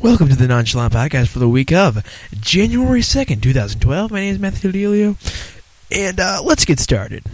Welcome to the Nonchalant Podcast for the week of January 2nd, 2012. My name is Matthew Delio, and uh, let's get started.